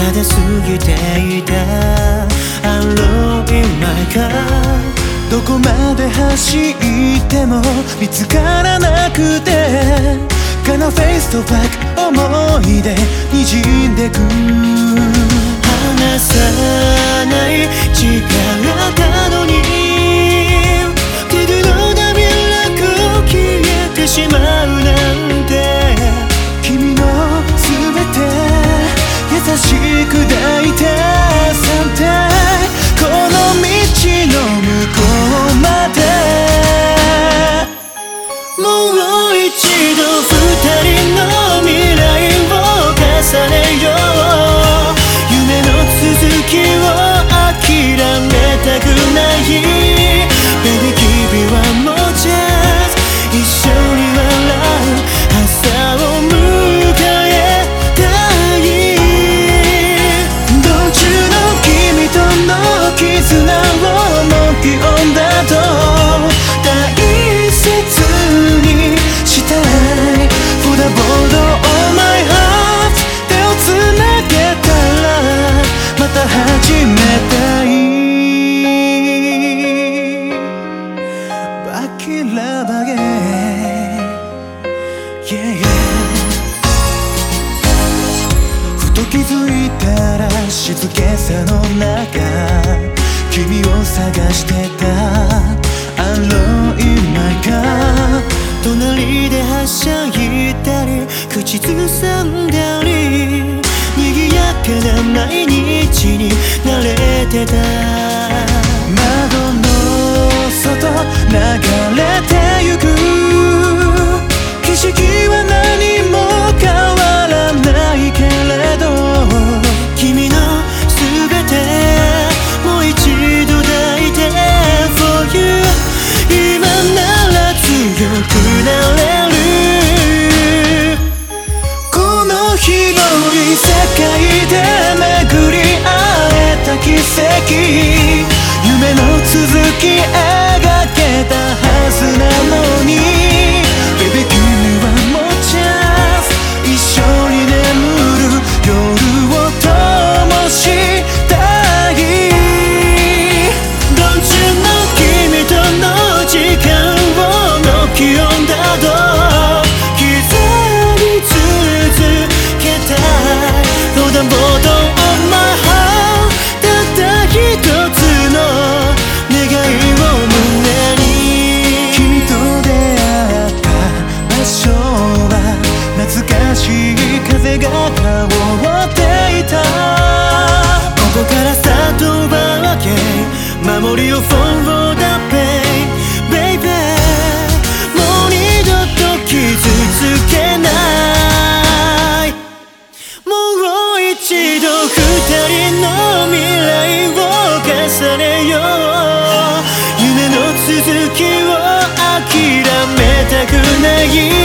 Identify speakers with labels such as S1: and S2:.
S1: ただ過ぎていた。Hello in my car どこまで走って
S2: も
S1: 見つからなくて。
S2: ガナフェイスとバ
S1: ッ
S2: ク思い出にじんでく。
S1: 離さない力だのに。手の涙が消えてしまう。たくない Yeah yeah ふと気づいたら静けさの中君を探してた Alone in my car 隣ではしゃいだり口ずさんだり賑やかな毎日に慣れてた Aqui. 人の未来を重ねよう。夢の続きを諦めたくない。